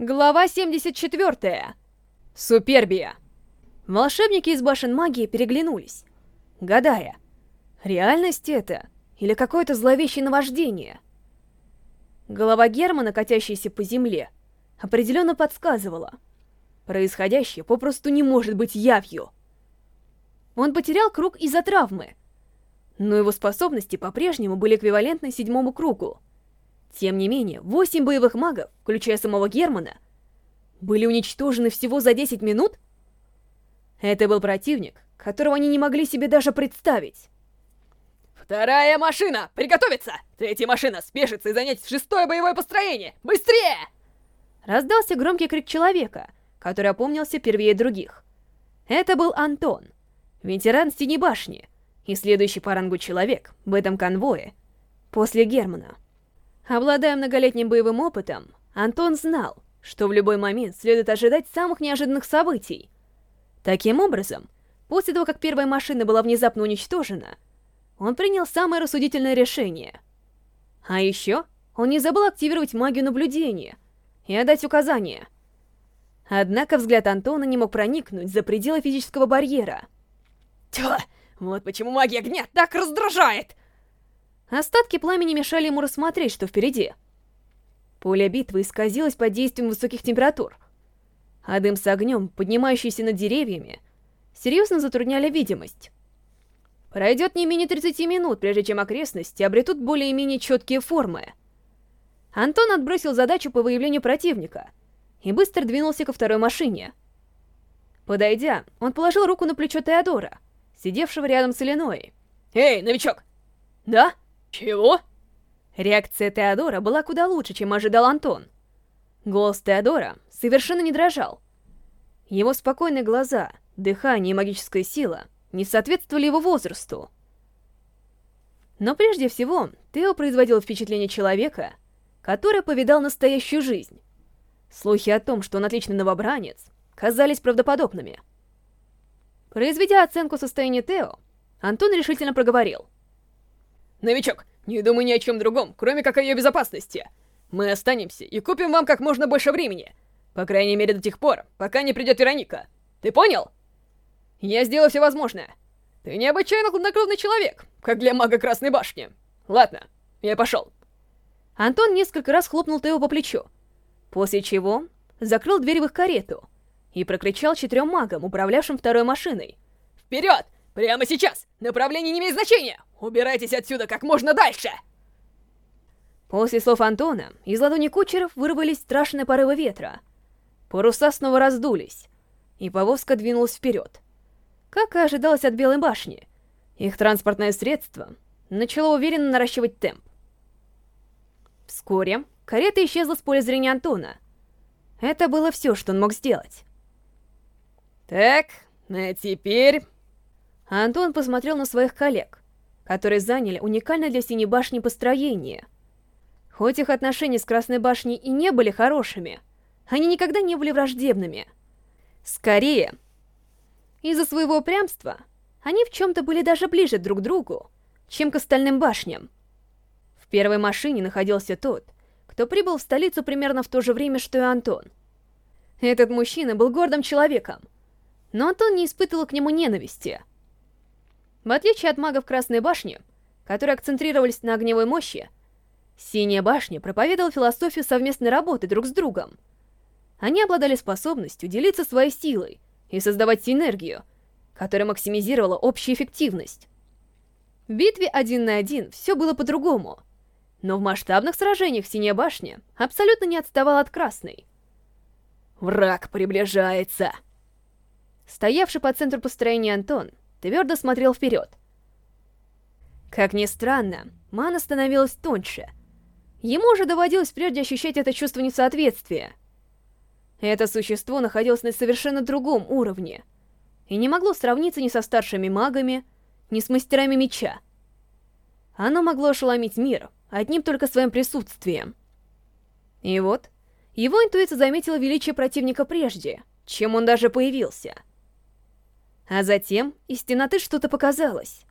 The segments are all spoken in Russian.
Глава 74. Супербия. Волшебники из башен магии переглянулись, гадая, реальность это или какое-то зловещее наваждение. Голова Германа, катящаяся по земле, определенно подсказывала. Происходящее попросту не может быть явью. Он потерял круг из-за травмы, но его способности по-прежнему были эквивалентны седьмому кругу. Тем не менее, восемь боевых магов, включая самого Германа, были уничтожены всего за 10 минут? Это был противник, которого они не могли себе даже представить. «Вторая машина! Приготовиться! Третья машина спешится и занять шестое боевое построение! Быстрее!» Раздался громкий крик человека, который опомнился первее других. Это был Антон, ветеран Синей башни, и следующий по рангу человек в этом конвое после Германа. Обладая многолетним боевым опытом, Антон знал, что в любой момент следует ожидать самых неожиданных событий. Таким образом, после того, как первая машина была внезапно уничтожена, он принял самое рассудительное решение. А еще он не забыл активировать магию наблюдения и отдать указания. Однако взгляд Антона не мог проникнуть за пределы физического барьера. Тьфу, вот почему магия огня так раздражает! Остатки пламени мешали ему рассмотреть, что впереди. Поле битвы исказилось под действием высоких температур, а дым с огнем, поднимающийся над деревьями, серьезно затрудняли видимость. Пройдет не менее 30 минут, прежде чем окрестности обретут более-менее четкие формы. Антон отбросил задачу по выявлению противника и быстро двинулся ко второй машине. Подойдя, он положил руку на плечо Теодора, сидевшего рядом с Иллиной. «Эй, новичок!» «Да?» «Чего?» Реакция Теодора была куда лучше, чем ожидал Антон. Голос Теодора совершенно не дрожал. Его спокойные глаза, дыхание и магическая сила не соответствовали его возрасту. Но прежде всего, Тео производил впечатление человека, который повидал настоящую жизнь. Слухи о том, что он отличный новобранец, казались правдоподобными. Произведя оценку состояния Тео, Антон решительно проговорил. «Новичок, не думай ни о чем другом, кроме как о ее безопасности. Мы останемся и купим вам как можно больше времени. По крайней мере до тех пор, пока не придет Вероника. Ты понял? Я сделаю все возможное. Ты необычайно хладнокровный человек, как для мага Красной Башни. Ладно, я пошел. Антон несколько раз хлопнул Тео по плечу, после чего закрыл дверь в их карету и прокричал четырем магам, управлявшим второй машиной. «Вперед! Прямо сейчас! Направление не имеет значения! Убирайтесь отсюда как можно дальше!» После слов Антона из ладони кучеров вырвались страшные порывы ветра. Паруса снова раздулись, и повозка двинулась вперед. Как и ожидалось от Белой башни, их транспортное средство начало уверенно наращивать темп. Вскоре карета исчезла с поля зрения Антона. Это было все, что он мог сделать. «Так, а теперь...» Антон посмотрел на своих коллег, которые заняли уникальное для Синей Башни построение. Хоть их отношения с Красной Башней и не были хорошими, они никогда не были враждебными. Скорее, из-за своего упрямства, они в чем-то были даже ближе друг к другу, чем к остальным башням. В первой машине находился тот, кто прибыл в столицу примерно в то же время, что и Антон. Этот мужчина был гордым человеком, но Антон не испытывал к нему ненависти. В отличие от магов Красной Башни, которые акцентрировались на огневой мощи, Синяя Башня проповедовала философию совместной работы друг с другом. Они обладали способностью делиться своей силой и создавать синергию, которая максимизировала общую эффективность. В битве один на один все было по-другому, но в масштабных сражениях Синяя Башня абсолютно не отставала от Красной. «Враг приближается!» Стоявший по центру построения Антон твердо смотрел вперед. Как ни странно, мана становилась тоньше. Ему уже доводилось прежде ощущать это чувство несоответствия. Это существо находилось на совершенно другом уровне и не могло сравниться ни со старшими магами, ни с мастерами меча. Оно могло ошеломить мир одним только своим присутствием. И вот, его интуиция заметила величие противника прежде, чем он даже появился — а затем из темноты что-то показалось.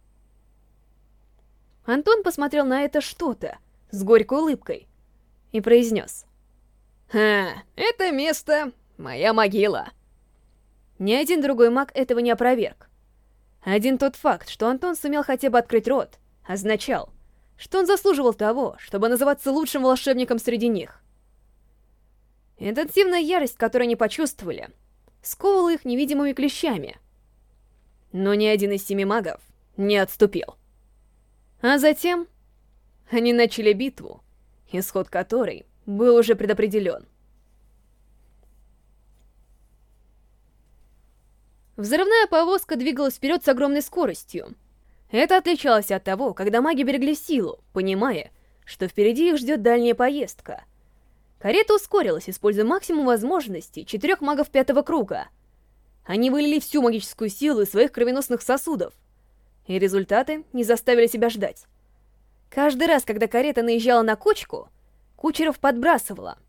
Антон посмотрел на это что-то с горькой улыбкой и произнес. Ха, это место — моя могила. Ни один другой маг этого не опроверг. Один тот факт, что Антон сумел хотя бы открыть рот, означал, что он заслуживал того, чтобы называться лучшим волшебником среди них. Интенсивная ярость, которую они почувствовали, сковывала их невидимыми клещами. Но ни один из семи магов не отступил. А затем они начали битву, исход которой был уже предопределен. Взрывная повозка двигалась вперед с огромной скоростью. Это отличалось от того, когда маги берегли силу, понимая, что впереди их ждет дальняя поездка. Карета ускорилась, используя максимум возможностей четырех магов пятого круга. Они вылили всю магическую силу из своих кровеносных сосудов, и результаты не заставили себя ждать. Каждый раз, когда карета наезжала на кочку, кучеров подбрасывала.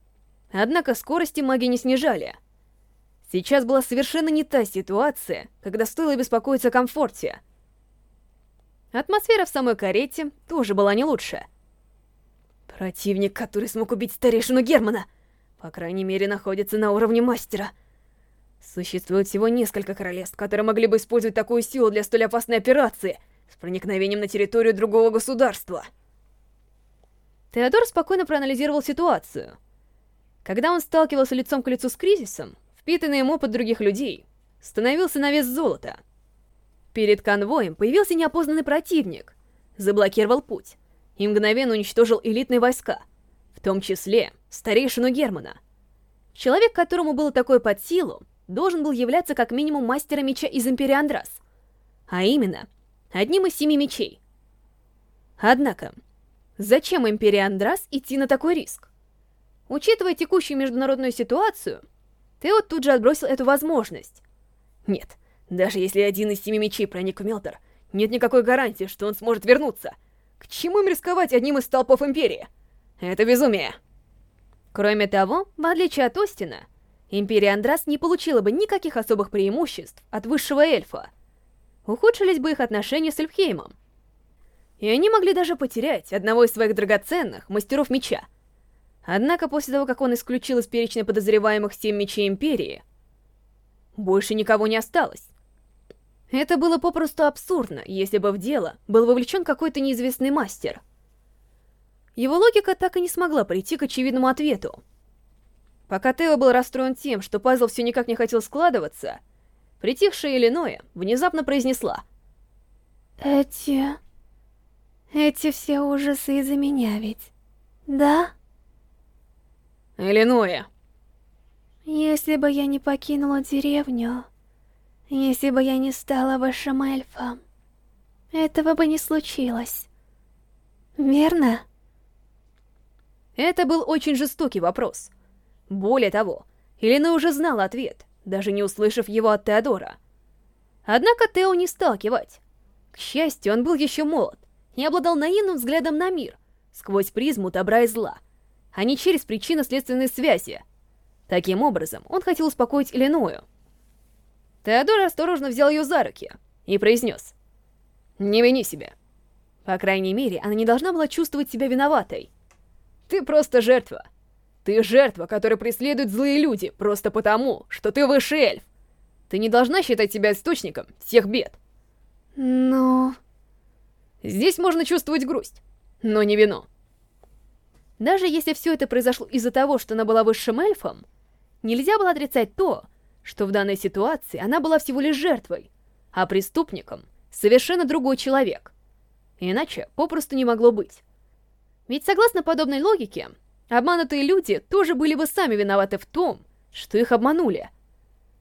Однако скорости маги не снижали — Сейчас была совершенно не та ситуация, когда стоило беспокоиться о комфорте. Атмосфера в самой карете тоже была не лучше. Противник, который смог убить старейшину Германа, по крайней мере, находится на уровне мастера. Существует всего несколько королевств, которые могли бы использовать такую силу для столь опасной операции с проникновением на территорию другого государства. Теодор спокойно проанализировал ситуацию. Когда он сталкивался лицом к лицу с кризисом, впитанный им опыт других людей, становился на вес золота. Перед конвоем появился неопознанный противник, заблокировал путь и мгновенно уничтожил элитные войска, в том числе старейшину Германа. Человек, которому было такое под силу, должен был являться как минимум мастером меча из Империи Андрас, а именно, одним из семи мечей. Однако, зачем Империи Андрас идти на такой риск? Учитывая текущую международную ситуацию, Тео тут же отбросил эту возможность. Нет, даже если один из семи мечей проник в Мелтор, нет никакой гарантии, что он сможет вернуться. К чему им рисковать одним из столпов Империи? Это безумие. Кроме того, в отличие от Остина, Империя Андрас не получила бы никаких особых преимуществ от высшего эльфа. Ухудшились бы их отношения с Эльфхеймом. И они могли даже потерять одного из своих драгоценных мастеров меча — Однако после того, как он исключил из перечня подозреваемых семь мечей Империи, больше никого не осталось. Это было попросту абсурдно, если бы в дело был вовлечен какой-то неизвестный мастер. Его логика так и не смогла прийти к очевидному ответу. Пока Тео был расстроен тем, что пазл все никак не хотел складываться, притихшая Иллиноя внезапно произнесла. «Эти... эти все ужасы из-за меня ведь, да?» Иллиноя. Если бы я не покинула деревню, если бы я не стала вашим эльфом, этого бы не случилось. Верно? Это был очень жестокий вопрос. Более того, Иллиноя уже знала ответ, даже не услышав его от Теодора. Однако Тео не стал кивать. К счастью, он был еще молод и обладал наивным взглядом на мир, сквозь призму добра и зла — а не через причинно-следственные связи. Таким образом, он хотел успокоить Иллиную. Теодор осторожно взял ее за руки и произнес. «Не вини себя. По крайней мере, она не должна была чувствовать себя виноватой. Ты просто жертва. Ты жертва, которую преследуют злые люди, просто потому, что ты высший эльф. Ты не должна считать себя источником всех бед. Но... Здесь можно чувствовать грусть, но не вино. Даже если все это произошло из-за того, что она была высшим эльфом, нельзя было отрицать то, что в данной ситуации она была всего лишь жертвой, а преступником — совершенно другой человек. Иначе попросту не могло быть. Ведь согласно подобной логике, обманутые люди тоже были бы сами виноваты в том, что их обманули.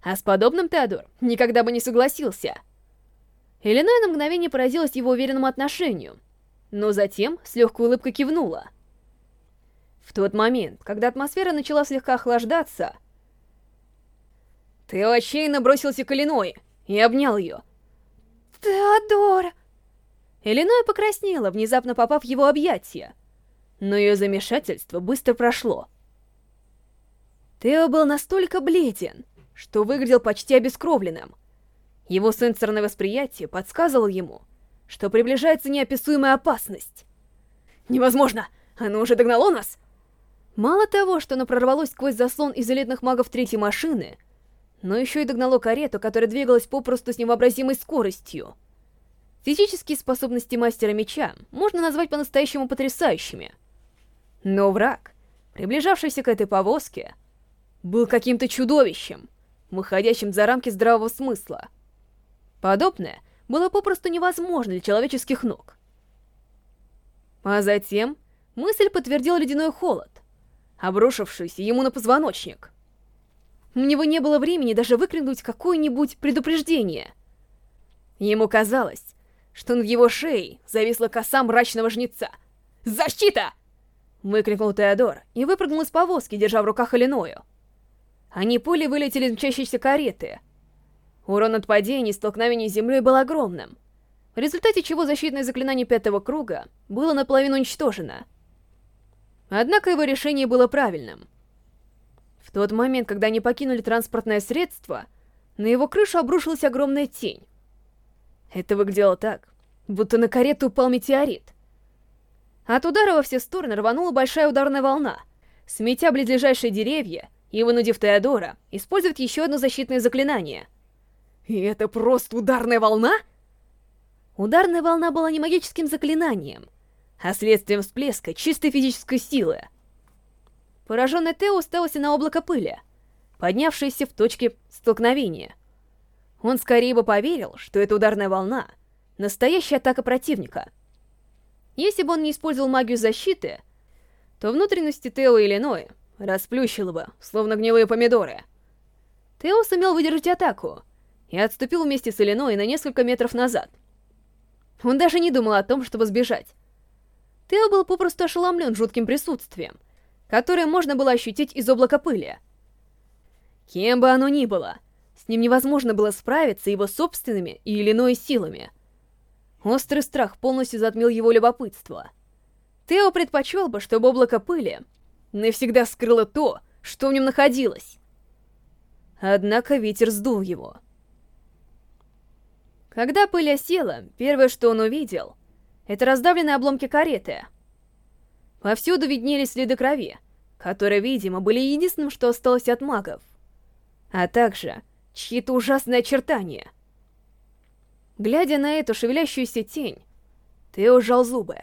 А с подобным Теодор никогда бы не согласился. Иллиной на мгновение поразилась его уверенному отношению, но затем с легкой улыбкой кивнула — в тот момент, когда атмосфера начала слегка охлаждаться, ты отчаянно бросился к Иллиной и обнял ее. «Теодор!» Иллиной покраснела, внезапно попав в его объятия, но ее замешательство быстро прошло. Тео был настолько бледен, что выглядел почти обескровленным. Его сенсорное восприятие подсказывало ему, что приближается неописуемая опасность. «Невозможно! Оно уже догнало нас!» Мало того, что оно прорвалось сквозь заслон из элитных магов третьей машины, но еще и догнало карету, которая двигалась попросту с невообразимой скоростью. Физические способности мастера меча можно назвать по-настоящему потрясающими. Но враг, приближавшийся к этой повозке, был каким-то чудовищем, выходящим за рамки здравого смысла. Подобное было попросту невозможно для человеческих ног. А затем мысль подтвердил ледяной холод, обрушившийся ему на позвоночник. У него не было времени даже выкрикнуть какое-нибудь предупреждение. Ему казалось, что над его шеей зависла коса мрачного жнеца. «Защита!» — выкрикнул Теодор и выпрыгнул из повозки, держа в руках Иллиною. Они пули вылетели из мчащейся кареты. Урон от падений и столкновений с землей был огромным, в результате чего защитное заклинание пятого круга было наполовину уничтожено — Однако его решение было правильным. В тот момент, когда они покинули транспортное средство, на его крышу обрушилась огромная тень. Это выглядело так, будто на карету упал метеорит. От удара во все стороны рванула большая ударная волна, сметя близлежащие деревья и вынудив Теодора использовать еще одно защитное заклинание. И это просто ударная волна? Ударная волна была не магическим заклинанием — а следствием всплеска чистой физической силы. Пораженный Тео уставился на облако пыли, поднявшееся в точке столкновения. Он скорее бы поверил, что это ударная волна — настоящая атака противника. Если бы он не использовал магию защиты, то внутренности Тео и Иллиной расплющило бы, словно гнилые помидоры. Тео сумел выдержать атаку и отступил вместе с Иллиной на несколько метров назад. Он даже не думал о том, чтобы сбежать. Тео был попросту ошеломлен жутким присутствием, которое можно было ощутить из облака пыли. Кем бы оно ни было, с ним невозможно было справиться его собственными и иной силами. Острый страх полностью затмил его любопытство. Тео предпочел бы, чтобы облако пыли навсегда скрыло то, что в нем находилось. Однако ветер сдул его. Когда пыль осела, первое, что он увидел — это раздавленные обломки кареты. Повсюду виднелись следы крови, которые, видимо, были единственным, что осталось от магов. А также чьи-то ужасные очертания. Глядя на эту шевелящуюся тень, ты ужал зубы.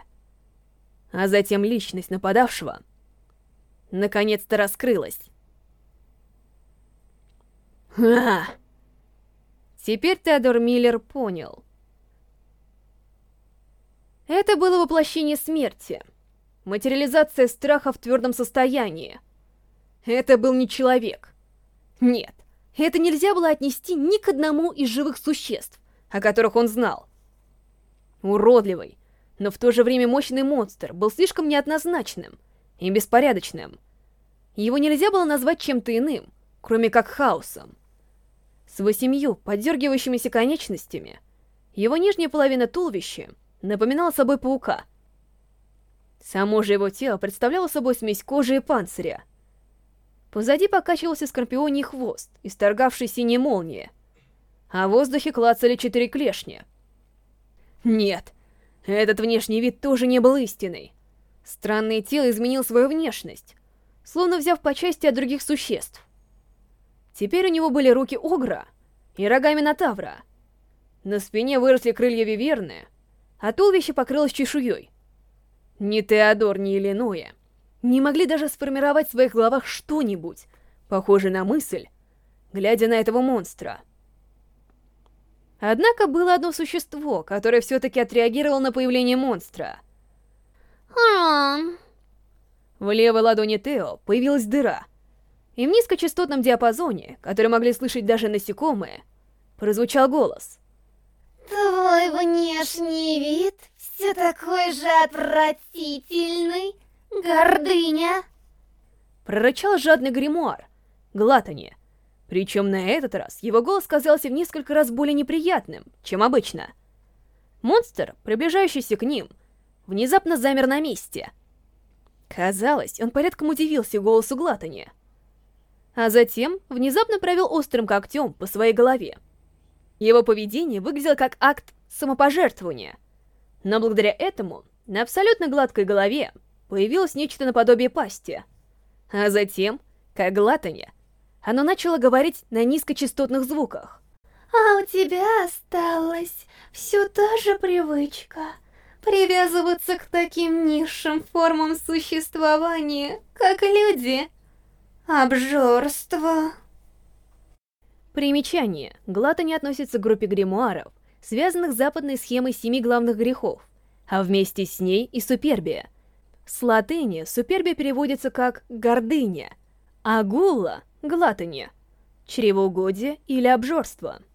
А затем личность нападавшего наконец-то раскрылась. Ха! Теперь Теодор Миллер понял, это было воплощение смерти. Материализация страха в твердом состоянии. Это был не человек. Нет, это нельзя было отнести ни к одному из живых существ, о которых он знал. Уродливый, но в то же время мощный монстр был слишком неоднозначным и беспорядочным. Его нельзя было назвать чем-то иным, кроме как хаосом. С восемью подергивающимися конечностями, его нижняя половина туловища — напоминал собой паука. Само же его тело представляло собой смесь кожи и панциря. Позади покачивался скорпионий хвост, исторгавший синие молнии, а в воздухе клацали четыре клешни. Нет, этот внешний вид тоже не был истиной. Странное тело изменил свою внешность, словно взяв по части от других существ. Теперь у него были руки Огра и рога Минотавра. На спине выросли крылья Виверны, а туловище покрылось чешуей. Ни Теодор, ни Иллиноя не могли даже сформировать в своих головах что-нибудь, похожее на мысль, глядя на этого монстра. Однако было одно существо, которое все-таки отреагировало на появление монстра. В левой ладони Тео появилась дыра, и в низкочастотном диапазоне, который могли слышать даже насекомые, прозвучал голос — Твой внешний вид все такой же отвратительный, гордыня. Прорычал жадный гримуар, Глатани. Причем на этот раз его голос казался в несколько раз более неприятным, чем обычно. Монстр, приближающийся к ним, внезапно замер на месте. Казалось, он порядком удивился голосу Глатани. А затем внезапно провел острым когтем по своей голове. Его поведение выглядело как акт самопожертвования. Но благодаря этому на абсолютно гладкой голове появилось нечто наподобие пасти. А затем, как глатанье, оно начало говорить на низкочастотных звуках. А у тебя осталась все та же привычка привязываться к таким низшим формам существования, как люди. Обжорство. Примечание. Глатани относится к группе гримуаров, связанных с западной схемой семи главных грехов, а вместе с ней и супербия. С латыни супербия переводится как «гордыня», а гула — глатани, чревоугодие или обжорство —